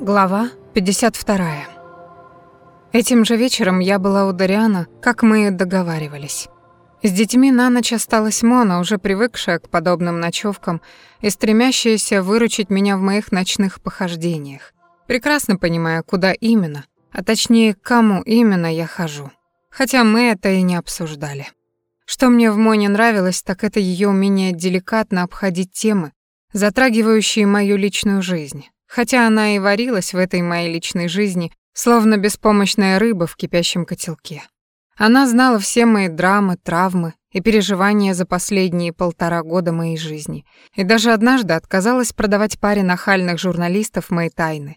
Глава 52. Этим же вечером я была у Дариана, как мы и договаривались. С детьми на ночь осталась Мона, уже привыкшая к подобным ночевкам и стремящаяся выручить меня в моих ночных похождениях, прекрасно понимая, куда именно, а точнее, к кому именно я хожу. Хотя мы это и не обсуждали. Что мне в Моне нравилось, так это ее умение деликатно обходить темы, затрагивающие мою личную жизнь, хотя она и варилась в этой моей личной жизни, словно беспомощная рыба в кипящем котелке. Она знала все мои драмы, травмы и переживания за последние полтора года моей жизни, и даже однажды отказалась продавать паре нахальных журналистов мои тайны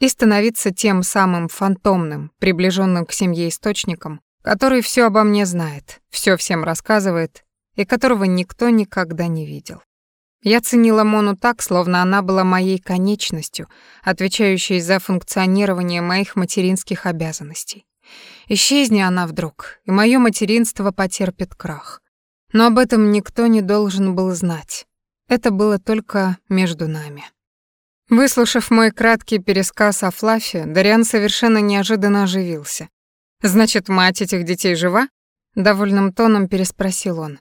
и становиться тем самым фантомным, приближенным к семье источником, который все обо мне знает, все всем рассказывает и которого никто никогда не видел. Я ценила Мону так, словно она была моей конечностью, отвечающей за функционирование моих материнских обязанностей. Исчезни она вдруг, и мое материнство потерпит крах. Но об этом никто не должен был знать. Это было только между нами. Выслушав мой краткий пересказ о Флафе, Дариан совершенно неожиданно оживился. «Значит, мать этих детей жива?» — довольным тоном переспросил он.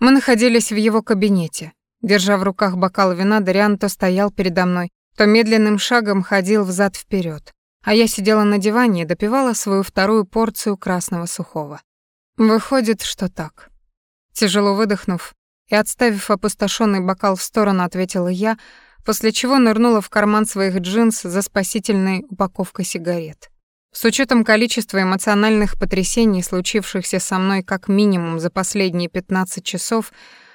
Мы находились в его кабинете. Держа в руках бокал вина, Дариан то стоял передо мной, то медленным шагом ходил взад вперед, а я сидела на диване и допивала свою вторую порцию красного сухого. Выходит, что так. Тяжело выдохнув и отставив опустошенный бокал в сторону, ответила я, после чего нырнула в карман своих джинс за спасительной упаковкой сигарет. С учетом количества эмоциональных потрясений, случившихся со мной как минимум за последние 15 часов,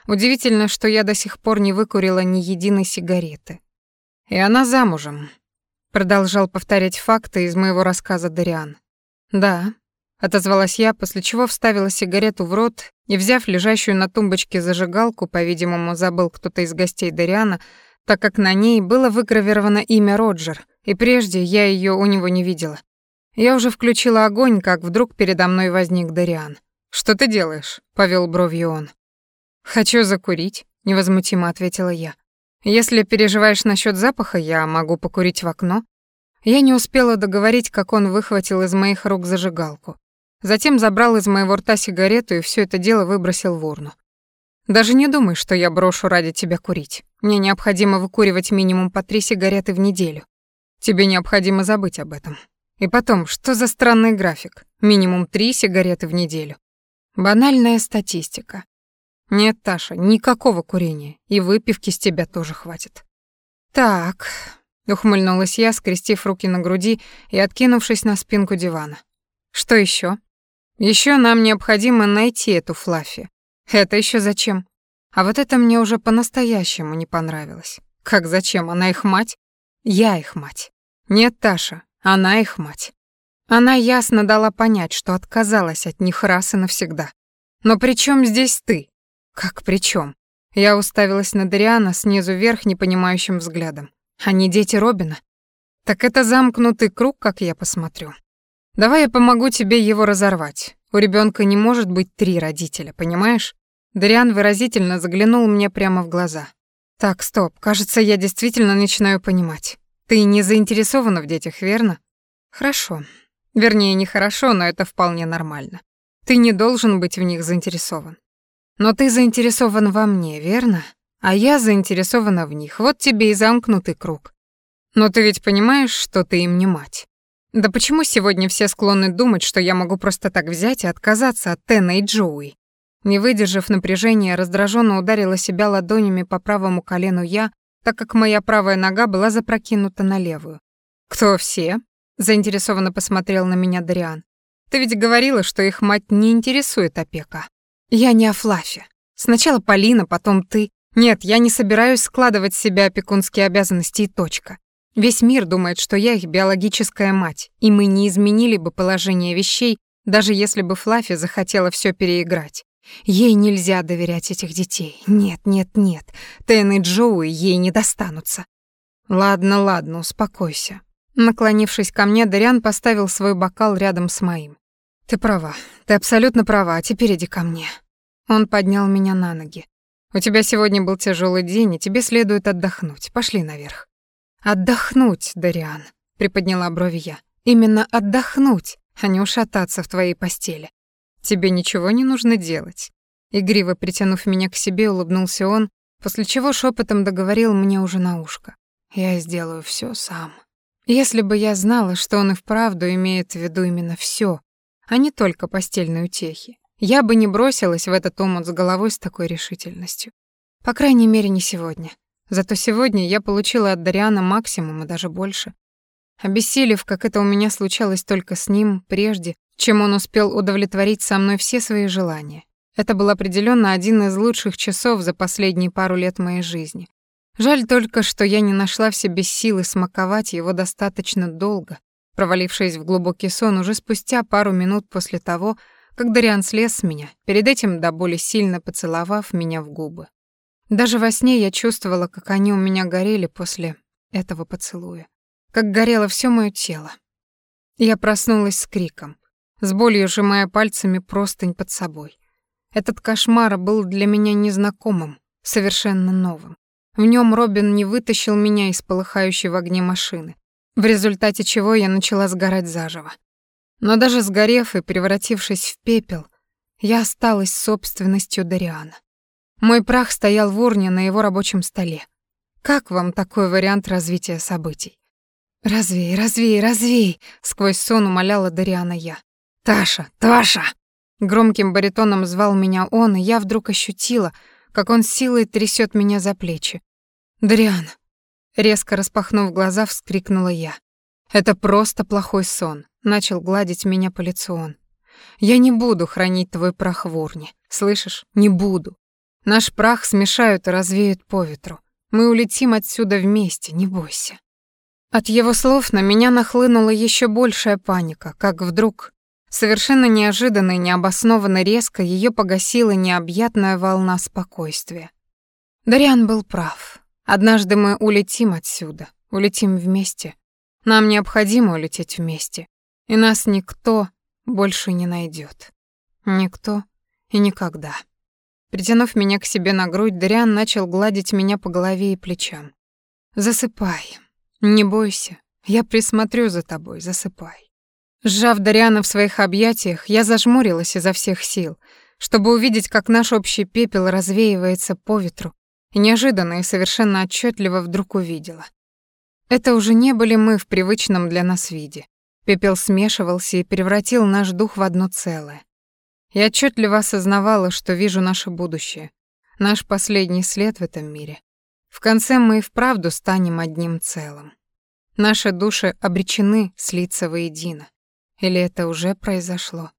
Удивительно, что я до сих пор не выкурила ни единой сигареты. И она замужем. Продолжал повторять факты из моего рассказа Дариан. Да, отозвалась я, после чего вставила сигарету в рот и, взяв лежащую на тумбочке зажигалку, по-видимому, забыл кто-то из гостей Дариана, так как на ней было выгравировано имя Роджер, и прежде я ее у него не видела. Я уже включила огонь, как вдруг передо мной возник Дариан. «Что ты делаешь?» — повел бровью он. «Хочу закурить», — невозмутимо ответила я. «Если переживаешь насчет запаха, я могу покурить в окно». Я не успела договорить, как он выхватил из моих рук зажигалку. Затем забрал из моего рта сигарету и все это дело выбросил в урну. «Даже не думай, что я брошу ради тебя курить. Мне необходимо выкуривать минимум по три сигареты в неделю. Тебе необходимо забыть об этом. И потом, что за странный график? Минимум три сигареты в неделю. Банальная статистика. Нет, Таша, никакого курения, и выпивки с тебя тоже хватит. Так, ухмыльнулась я, скрестив руки на груди и откинувшись на спинку дивана. Что еще? Еще нам необходимо найти эту Флаффи. Это еще зачем? А вот это мне уже по-настоящему не понравилось. Как зачем? Она их мать? Я их мать. Нет, Таша, она их мать. Она ясно дала понять, что отказалась от них раз и навсегда. Но при чем здесь ты? Как при чем? Я уставилась на Дариана снизу вверх непонимающим взглядом. Они дети Робина? Так это замкнутый круг, как я посмотрю. Давай я помогу тебе его разорвать. У ребенка не может быть три родителя, понимаешь? Дариан выразительно заглянул мне прямо в глаза. Так, стоп, кажется, я действительно начинаю понимать. Ты не заинтересована в детях, верно? Хорошо. Вернее, не хорошо, но это вполне нормально. Ты не должен быть в них заинтересован. Но ты заинтересован во мне, верно? А я заинтересована в них. Вот тебе и замкнутый круг. Но ты ведь понимаешь, что ты им не мать. Да почему сегодня все склонны думать, что я могу просто так взять и отказаться от Тена и Джоуи? Не выдержав напряжения, раздраженно ударила себя ладонями по правому колену я, так как моя правая нога была запрокинута на левую. «Кто все?» — заинтересованно посмотрел на меня Дариан. «Ты ведь говорила, что их мать не интересует опека». Я не о Флафе. Сначала Полина, потом ты. Нет, я не собираюсь складывать с себя опекунские обязанности и точка. Весь мир думает, что я их биологическая мать, и мы не изменили бы положение вещей, даже если бы Флафи захотела все переиграть. Ей нельзя доверять этих детей. Нет, нет, нет. Тэн и Джоуи ей не достанутся. Ладно, ладно, успокойся. Наклонившись ко мне, Дариан поставил свой бокал рядом с моим. «Ты права, ты абсолютно права, а теперь иди ко мне». Он поднял меня на ноги. «У тебя сегодня был тяжелый день, и тебе следует отдохнуть. Пошли наверх». «Отдохнуть, Дариан». приподняла брови я. Именно отдохнуть, а не ушататься в твоей постели. Тебе ничего не нужно делать. Игриво притянув меня к себе, улыбнулся он, после чего шепотом договорил мне уже на ушко. Я сделаю все сам. Если бы я знала, что он и вправду имеет в виду именно все, а не только постельные утехи, я бы не бросилась в этот омут с головой с такой решительностью. По крайней мере, не сегодня. Зато сегодня я получила от Дариана максимум и даже больше. Обессилев, как это у меня случалось только с ним, прежде, чем он успел удовлетворить со мной все свои желания. Это был определенно один из лучших часов за последние пару лет моей жизни. Жаль только, что я не нашла в себе силы смаковать его достаточно долго, провалившись в глубокий сон уже спустя пару минут после того, как Дариан слез с меня, перед этим до боли сильно поцеловав меня в губы. Даже во сне я чувствовала, как они у меня горели после этого поцелуя, как горело все моё тело. Я проснулась с криком, с болью сжимая пальцами простынь под собой. Этот кошмар был для меня незнакомым, совершенно новым. В нем Робин не вытащил меня из полыхающей в огне машины, в результате чего я начала сгорать заживо. Но даже сгорев и превратившись в пепел, я осталась собственностью Дариана. Мой прах стоял в урне на его рабочем столе. Как вам такой вариант развития событий? «Развей, развей, развей!» — сквозь сон умоляла Дариана я. «Таша, Таша!» Громким баритоном звал меня он, и я вдруг ощутила, как он силой трясет меня за плечи. «Дариан!» Резко распахнув глаза, вскрикнула я. «Это просто плохой сон», — начал гладить меня по лицу он. «Я не буду хранить твой прах в урне, слышишь? Не буду. Наш прах смешают и развеют по ветру. Мы улетим отсюда вместе, не бойся. От его слов на меня нахлынула еще большая паника, как вдруг, совершенно неожиданно и необоснованно резко, ее погасила необъятная волна спокойствия. Дариан был прав. Однажды мы улетим отсюда, улетим вместе. Нам необходимо улететь вместе, и нас никто больше не найдет. Никто и никогда. Притянув меня к себе на грудь, Дариан начал гладить меня по голове и плечам. «Засыпай. Не бойся. Я присмотрю за тобой. Засыпай». Сжав Дариана в своих объятиях, я зажмурилась изо всех сил, чтобы увидеть, как наш общий пепел развеивается по ветру, неожиданно и совершенно отчетливо вдруг увидела. Это уже не были мы в привычном для нас виде. Пепел смешивался и превратил наш дух в одно целое. Я отчетливо осознавала, что вижу наше будущее, наш последний след в этом мире. В конце мы и вправду станем одним целым. Наши души обречены слиться воедино. Или это уже произошло?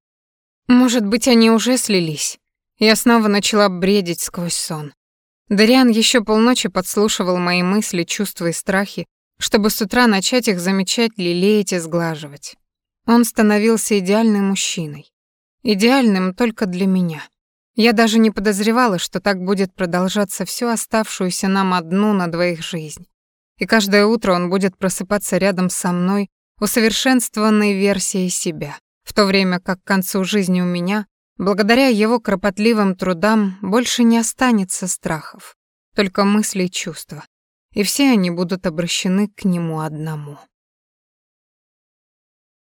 Может быть, они уже слились? Я снова начала бредить сквозь сон. Дариан еще полночи подслушивал мои мысли, чувства и страхи, чтобы с утра начать их замечать, лелеять и сглаживать. Он становился идеальным мужчиной. Идеальным только для меня. Я даже не подозревала, что так будет продолжаться всю оставшуюся нам одну на двоих жизнь. И каждое утро он будет просыпаться рядом со мной, усовершенствованной версией себя, в то время как к концу жизни у меня, благодаря его кропотливым трудам, больше не останется страхов, только мысли и чувства, и все они будут обращены к нему одному.